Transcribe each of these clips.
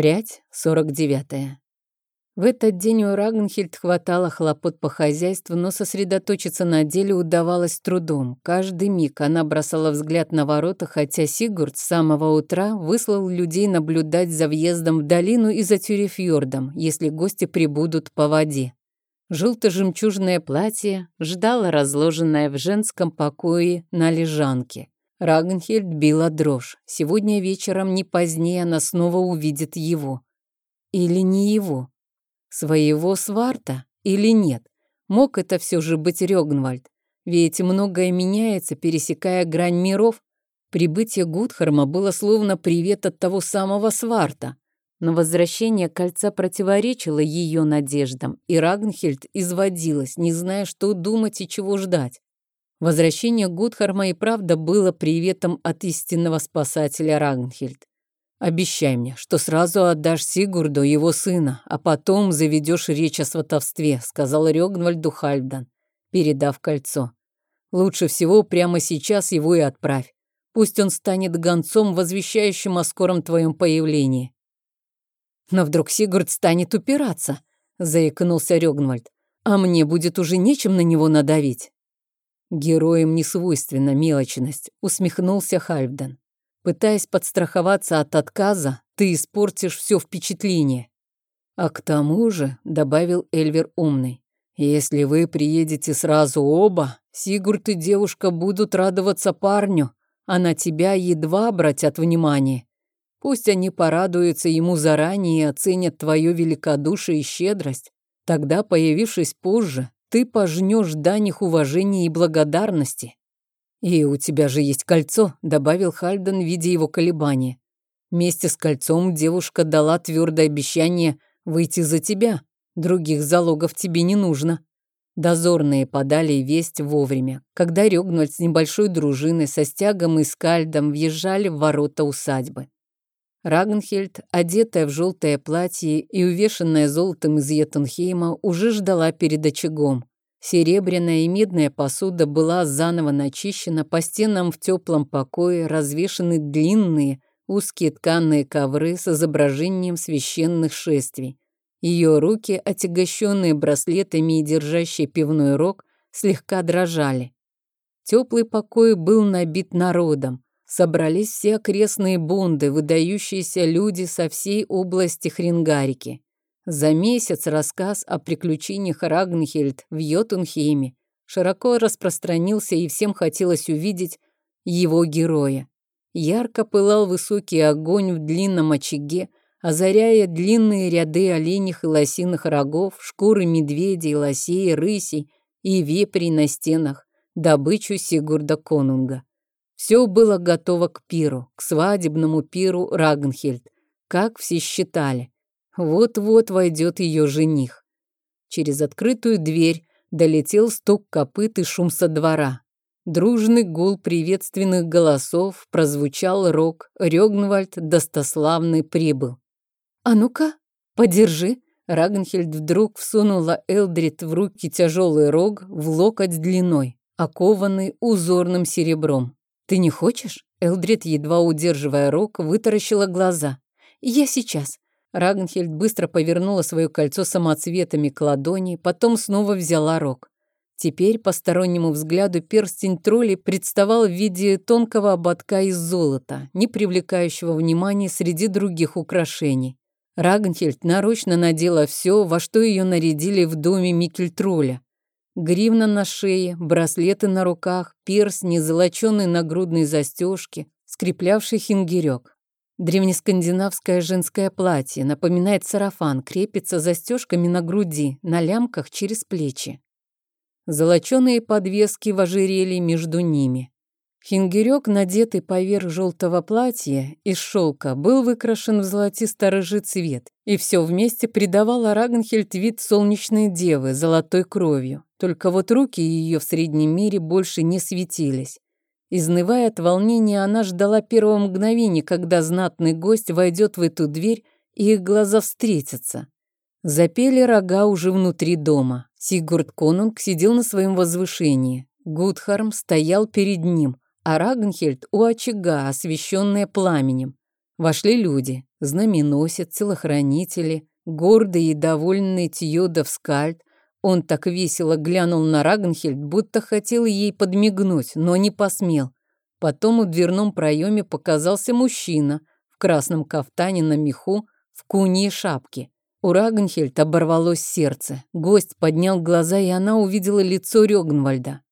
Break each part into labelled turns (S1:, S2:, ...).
S1: Прядь, 49. В этот день у Рагнхильд хватало хлопот по хозяйству, но сосредоточиться на деле удавалось трудом. Каждый миг она бросала взгляд на ворота, хотя Сигурд с самого утра выслал людей наблюдать за въездом в долину и за Тюрефьордом, если гости прибудут по воде. Желто-жемчужное платье ждало разложенное в женском покое на лежанке. Рагнхельд била дрожь. Сегодня вечером не позднее она снова увидит его. Или не его. Своего сварта или нет? Мог это все же быть Рёгнвальд? Ведь многое меняется, пересекая грань миров. Прибытие Гудхарма было словно привет от того самого сварта. Но возвращение кольца противоречило ее надеждам, и Рагнхельд изводилась, не зная, что думать и чего ждать. Возвращение Гудхарма и правда было приветом от истинного спасателя Рагнхельд. Обещай мне, что сразу отдашь Сигурду его сына, а потом заведешь речь о сватовстве», — сказал Рёгнвальду Хальфдан, передав кольцо. «Лучше всего прямо сейчас его и отправь. Пусть он станет гонцом, возвещающим о скором твоем появлении». «Но вдруг Сигурд станет упираться», — заикнулся Рёгнвальд. «А мне будет уже нечем на него надавить». «Героям не свойственна мелочность», — усмехнулся Хальфдан. Пытаясь подстраховаться от отказа, ты испортишь все впечатление. А к тому же, добавил Эльвер умный, если вы приедете сразу оба, Сигурд и девушка будут радоваться парню, а на тебя едва обратят внимание. Пусть они порадуются ему заранее и оценят твое великодушие и щедрость. Тогда, появившись позже, ты пожнешь дань их уважения и благодарности. «И у тебя же есть кольцо», — добавил Хальден, видя его колебания. Вместе с кольцом девушка дала твердое обещание выйти за тебя. Других залогов тебе не нужно. Дозорные подали весть вовремя, когда Рёгнвальд с небольшой дружиной со стягом и скальдом въезжали в ворота усадьбы. Рагнхельд, одетая в желтое платье и увешанная золотом из Йетунхейма, уже ждала перед очагом. Серебряная и медная посуда была заново начищена, по стенам в теплом покое развешаны длинные, узкие тканые ковры с изображением священных шествий. Ее руки, отягощенные браслетами и держащие пивной рог, слегка дрожали. Теплый покой был набит народом. Собрались все окрестные бунды, выдающиеся люди со всей области Хрингарики. За месяц рассказ о приключениях Рагнхельд в Йотунхейме широко распространился, и всем хотелось увидеть его героя. Ярко пылал высокий огонь в длинном очаге, озаряя длинные ряды оленях и лосиных рогов, шкуры медведей, лосей, рысей и вепрей на стенах, добычу Сигурда Конунга. Все было готово к пиру, к свадебному пиру Рагнхельд, как все считали. Вот-вот войдет ее жених. Через открытую дверь долетел стук копыт и шум со двора. Дружный гул приветственных голосов прозвучал рок. Рёгнвальд достославный прибыл. «А ну-ка, подержи!» Рагнхельд вдруг всунула Элдрид в руки тяжелый рог в локоть длиной, окованный узорным серебром. «Ты не хочешь?» Элдрид, едва удерживая рог, вытаращила глаза. «Я сейчас. Рагнхельд быстро повернула свое кольцо самоцветами к ладони, потом снова взяла рог. Теперь постороннему взгляду перстень тролли представал в виде тонкого ободка из золота, не привлекающего внимания среди других украшений. Рагнхельд нарочно надела все, во что ее нарядили в доме Микельтроля. Гривна на шее, браслеты на руках, перстни, золоченые нагрудные застежки, скреплявший хингерек. Древнескандинавское женское платье напоминает сарафан, крепится застежками на груди, на лямках через плечи. Золоченые подвески в ожерелье между ними. Хингерек, надетый поверх желтого платья из шелка, был выкрашен в золотисто-рыжий цвет, и все вместе придавало Рагнхельд вид солнечной девы золотой кровью. Только вот руки ее в среднем мире больше не светились. Изнывая от волнения, она ждала первого мгновения, когда знатный гость войдет в эту дверь, и их глаза встретятся. Запели рога уже внутри дома. Сигурд Конунг сидел на своем возвышении. Гудхарм стоял перед ним, а Рагнхельд у очага, освещенная пламенем. Вошли люди, знаменосец, телохранители, гордый и довольный Тьодов скальд. Он так весело глянул на Рагнхельд, будто хотел ей подмигнуть, но не посмел. Потом в дверном проеме показался мужчина в красном кафтане на меху, в куне и шапке. У Рагнхельд оборвалось сердце. Гость поднял глаза, и она увидела лицо Рёгнвальда.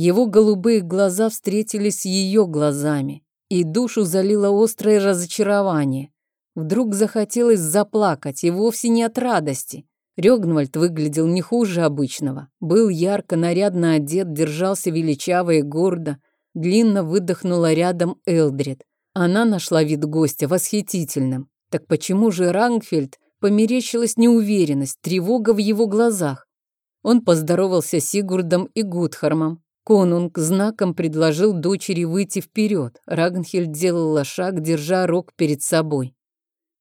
S1: Его голубые глаза встретились с ее глазами, и душу залило острое разочарование. Вдруг захотелось заплакать, и вовсе не от радости. Рёгнвальд выглядел не хуже обычного. Был ярко, нарядно одет, держался величаво и гордо. Длинно выдохнула рядом Элдрид. Она нашла вид гостя восхитительным. Так почему же Рангфельд померещилась неуверенность, тревога в его глазах? Он поздоровался с Сигурдом и Гудхармом. Конунг знаком предложил дочери выйти вперед. Рагнхельд делала шаг, держа рог перед собой.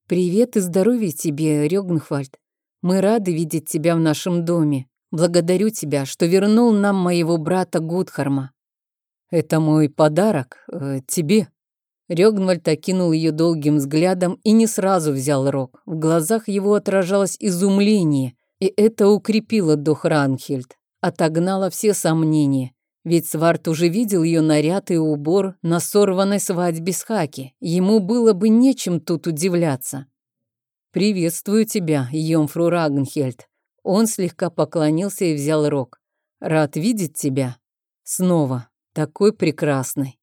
S1: «Привет и здоровья тебе, Рёгнхвальд. Мы рады видеть тебя в нашем доме. Благодарю тебя, что вернул нам моего брата Гудхарма. Это мой подарок э, тебе». Рёгнвальд окинул ее долгим взглядом и не сразу взял рог. В глазах его отражалось изумление, и это укрепило дух Ранхельд, отогнало все сомнения. Ведь Сварт уже видел ее наряд и убор на сорванной свадьбе с Хаки. Ему было бы нечем тут удивляться. «Приветствую тебя, Йомфру Рагнхельд». Он слегка поклонился и взял рог. «Рад видеть тебя. Снова. Такой прекрасный».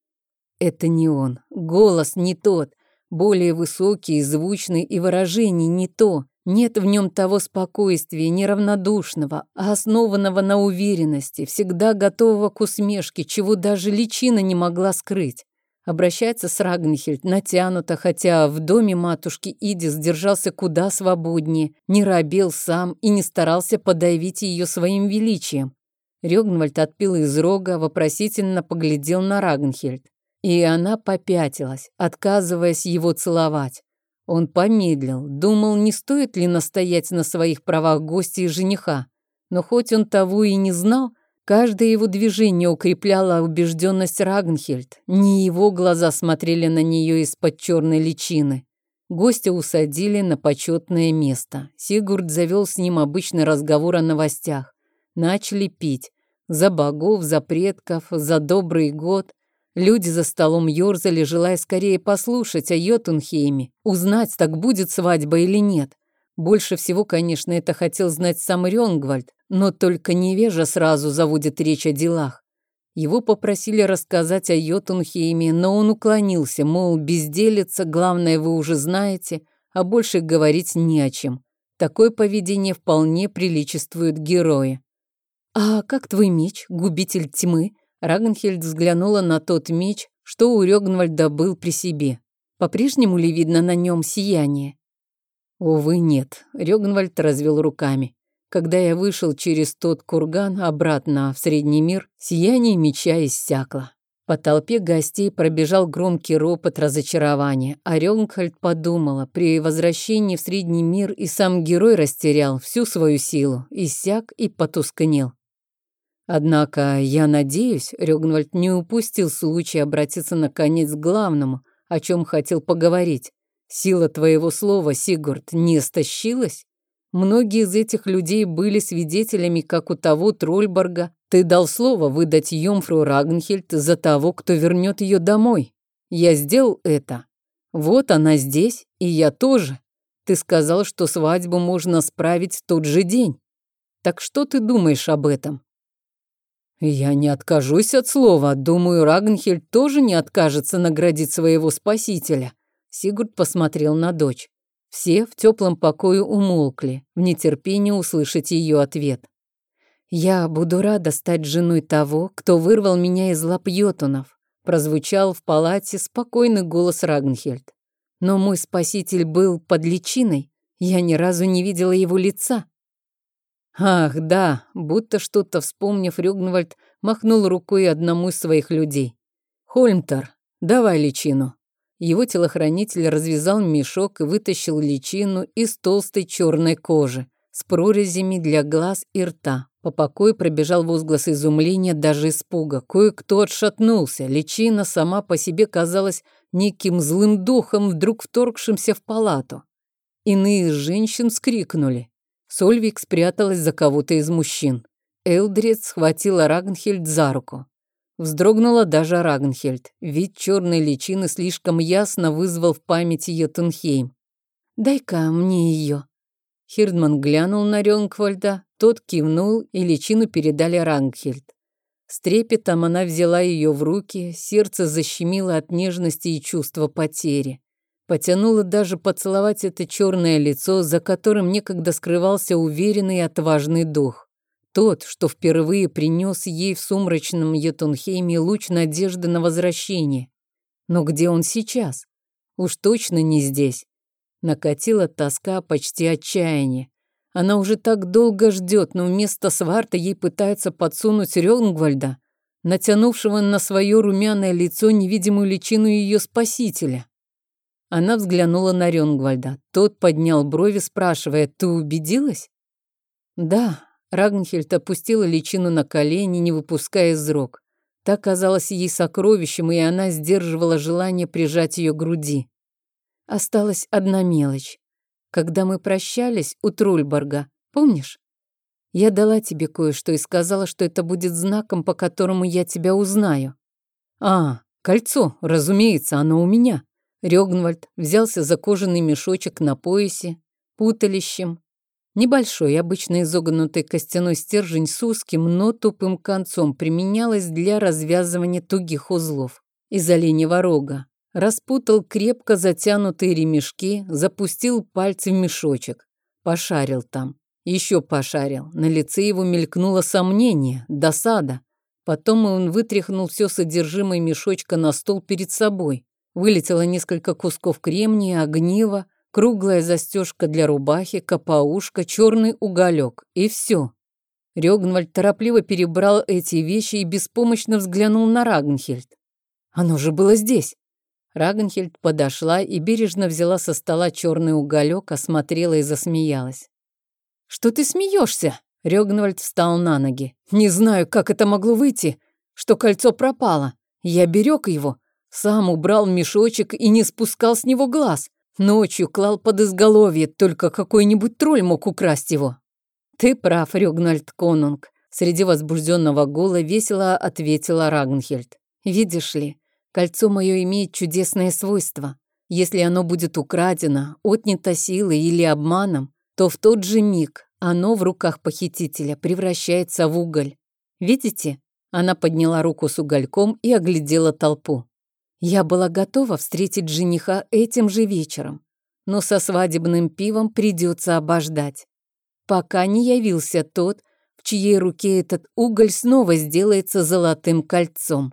S1: Это не он. Голос не тот. Более высокий, звучный и выражение не то. Нет в нем того спокойствия, неравнодушного, а основанного на уверенности, всегда готового к усмешке, чего даже личина не могла скрыть. Обращается с Рагнхельд натянуто, хотя в доме матушки Идис держался куда свободнее, не робел сам и не старался подавить ее своим величием. Рёгнвальд отпил из рога, вопросительно поглядел на Рагнхельд. И она попятилась, отказываясь его целовать. Он помедлил, думал, не стоит ли настоять на своих правах гостя и жениха. Но хоть он того и не знал, каждое его движение укрепляло убежденность Рагнхельд. Не его глаза смотрели на нее из-под черной личины. Гостя усадили на почетное место. Сигурд завел с ним обычный разговор о новостях. Начали пить. За богов, за предков, за добрый год – Люди за столом ёрзали, желая скорее послушать о Йотунхейме, узнать, так будет свадьба или нет. Больше всего, конечно, это хотел знать сам Рёнгвальд, но только невежа сразу заводит речь о делах. Его попросили рассказать о Йотунхейме, но он уклонился, мол, безделица, главное вы уже знаете, а больше говорить не о чем. Такое поведение вполне приличествует герою. «А как твой меч, губитель тьмы?» Рагнхельд взглянула на тот меч, что у Рёгнвальда был при себе. По-прежнему ли видно на нем сияние? Увы, нет. Рёгнвальд развел руками. Когда я вышел через тот курган обратно в Средний мир, сияние меча иссякло. По толпе гостей пробежал громкий ропот разочарования, а Рёнгхальд подумала, при возвращении в Средний мир и сам герой растерял всю свою силу, иссяк и потускнел. Однако я надеюсь, Рёгнвальд не упустил случая обратиться наконец к главному, о чем хотел поговорить. Сила твоего слова, Сигурд, не истощилась? Многие из этих людей были свидетелями, как у того Трольборга. Ты дал слово выдать Йомфру Рагнхельд за того, кто вернет ее домой. Я сделал это. Вот она здесь, и я тоже. Ты сказал, что свадьбу можно справить в тот же день. Так что ты думаешь об этом? «Я не откажусь от слова. Думаю, Рагнхельд тоже не откажется наградить своего спасителя». Сигурд посмотрел на дочь. Все в теплом покое умолкли, в нетерпении услышать ее ответ. «Я буду рада стать женой того, кто вырвал меня из лап йотунов», прозвучал в палате спокойный голос Рагнхельд. «Но мой спаситель был под личиной. Я ни разу не видела его лица. Ах, да, будто что-то вспомнив, Рюгнвальд махнул рукой одному из своих людей. «Хольмтер, давай личину». Его телохранитель развязал мешок и вытащил личину из толстой черной кожи. с прорезями для глаз и рта. По покою пробежал возглас изумления, даже испуга. Кое-кто отшатнулся. Личина сама по себе казалась неким злым духом, вдруг вторгшимся в палату. Иные женщин вскрикнули. Сольвик спряталась за кого-то из мужчин. Элдрид схватила Рагнхельд за руку. Вздрогнула даже Рагнхельд. Вид черной личины слишком ясно вызвал в памяти Йотунхейм. «Дай-ка мне ее». Хирдман глянул на Рёнгвальда, тот кивнул, и личину передали Рангхельд. С трепетом она взяла ее в руки, сердце защемило от нежности и чувства потери. Потянула даже поцеловать это черное лицо, за которым некогда скрывался уверенный и отважный дух. Тот, что впервые принес ей в сумрачном Йетунхейме луч надежды на возвращение. Но где он сейчас? Уж точно не здесь. Накатила тоска, почти отчаяние. Она уже так долго ждет, но вместо сварта ей пытается подсунуть Рёнгвальда, натянувшего на свое румяное лицо невидимую личину ее спасителя. Она взглянула на Рёнгвальда. Тот поднял брови, спрашивая, «Ты убедилась?» «Да». Рагнхельд опустила личину на колени, не выпуская из рук. Так казалось ей сокровищем, и она сдерживала желание прижать ее к груди. Осталась одна мелочь когда мы прощались у Трульборга, помнишь? Я дала тебе кое-что и сказала, что это будет знаком, по которому я тебя узнаю. А, кольцо, разумеется, оно у меня. Рёгнвальд взялся за кожаный мешочек на поясе, путалищем. Небольшой, обычно изогнутый костяной стержень с узким, но тупым концом применялась для развязывания тугих узлов из оленьего рога распутал крепко затянутые ремешки, запустил пальцы в мешочек, пошарил там, еще пошарил. На лице его мелькнуло сомнение, досада. Потом он вытряхнул все содержимое мешочка на стол перед собой. Вылетело несколько кусков кремния, огнива, круглая застежка для рубахи, капаушка, черный уголек. И все. Рёгнвальд торопливо перебрал эти вещи и беспомощно взглянул на Рагнхельд. Оно же было здесь. Рагнхельд подошла и бережно взяла со стола черный уголек, осмотрела и засмеялась. «Что ты смеешься?» Рёгнвальд встал на ноги. «Не знаю, как это могло выйти, что кольцо пропало. Я берег его, сам убрал мешочек и не спускал с него глаз. Ночью клал под изголовье, только какой-нибудь тролль мог украсть его». «Ты прав, Рёгнальд Конунг», — среди возбужденного гула весело ответила Рагнхельд. «Видишь ли, Кольцо мое имеет чудесное свойство. Если оно будет украдено, отнято силой или обманом, то в тот же миг оно в руках похитителя превращается в уголь. Видите? Она подняла руку с угольком и оглядела толпу. Я была готова встретить жениха этим же вечером, но со свадебным пивом придется обождать, пока не явился тот, в чьей руке этот уголь снова сделается золотым кольцом.